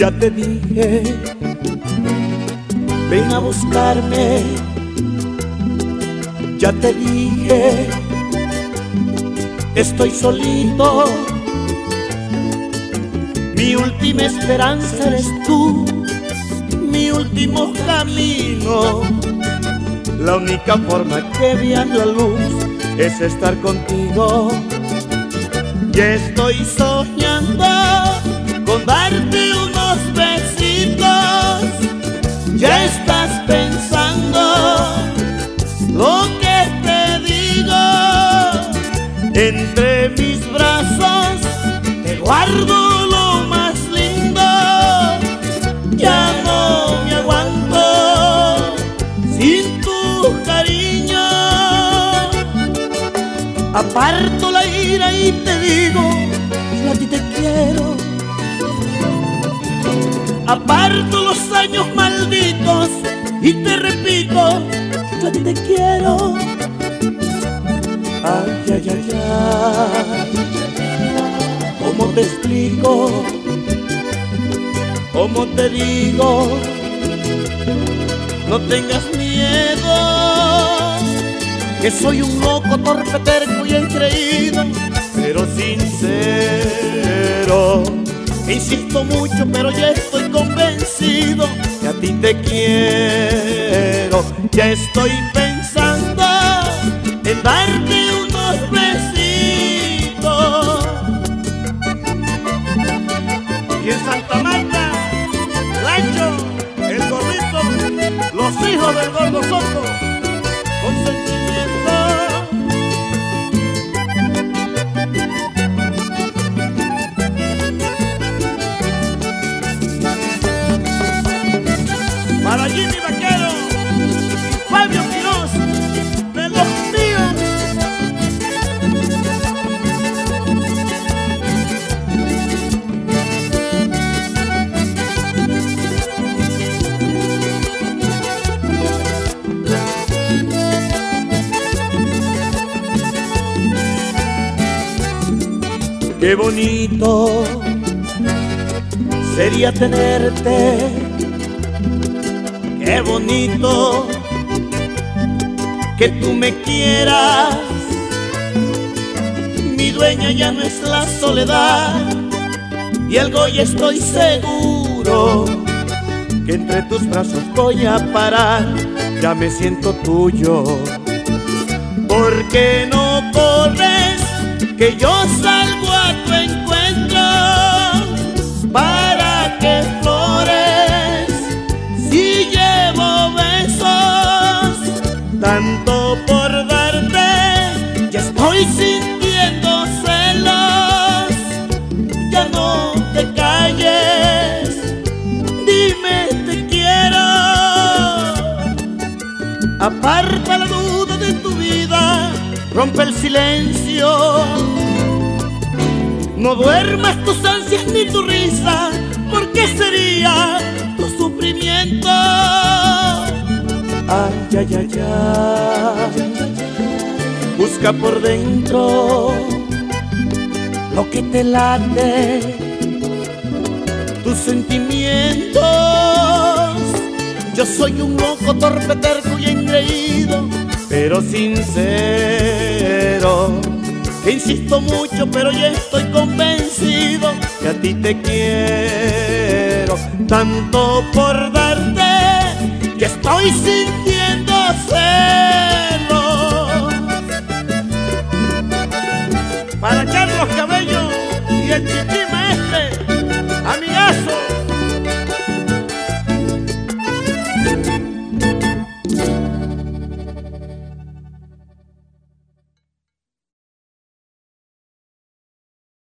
Ya te dije, ven a buscarme. Ya te dije, estoy solito. Mi última esperanza eres tú, mi último camino. La única forma que veas la luz es estar contigo. Y estoy soñando lo que te digo. Entre mis brazos te guardo lo más lindo. Ya no me aguanto sin tu cariño. Aparto la ira y te digo, yo a ti te quiero. Aparto los años malditos y te ¿Cómo te digo? No tengas miedo, que soy un loco, torpe, terco y engreído, pero sincero. Insisto mucho, pero ya estoy convencido que a ti te quiero. Ya estoy pensando en darte Qué bonito sería tenerte. Qué bonito que tú me quieras. Mi dueña ya no es la soledad y algo ya estoy seguro que entre tus brazos voy a parar. Ya me siento tuyo. ¿Por qué no corres? Que yo salgo tanto por darte, ya estoy sintiendo celos. Ya no te calles, dime te quiero. Aparta la duda de tu vida, rompe el silencio. No duermas tus ansias ni tu risa, porque sería tu sufrimiento. Ay, ay, ay, ay. Busca por dentro lo que te late, tus sentimientos. Yo soy un loco, torpe, terco y engreído, pero sincero. Insisto mucho, pero ya estoy convencido que a ti te quiero. Tanto por darte, estoy sintiendo celos.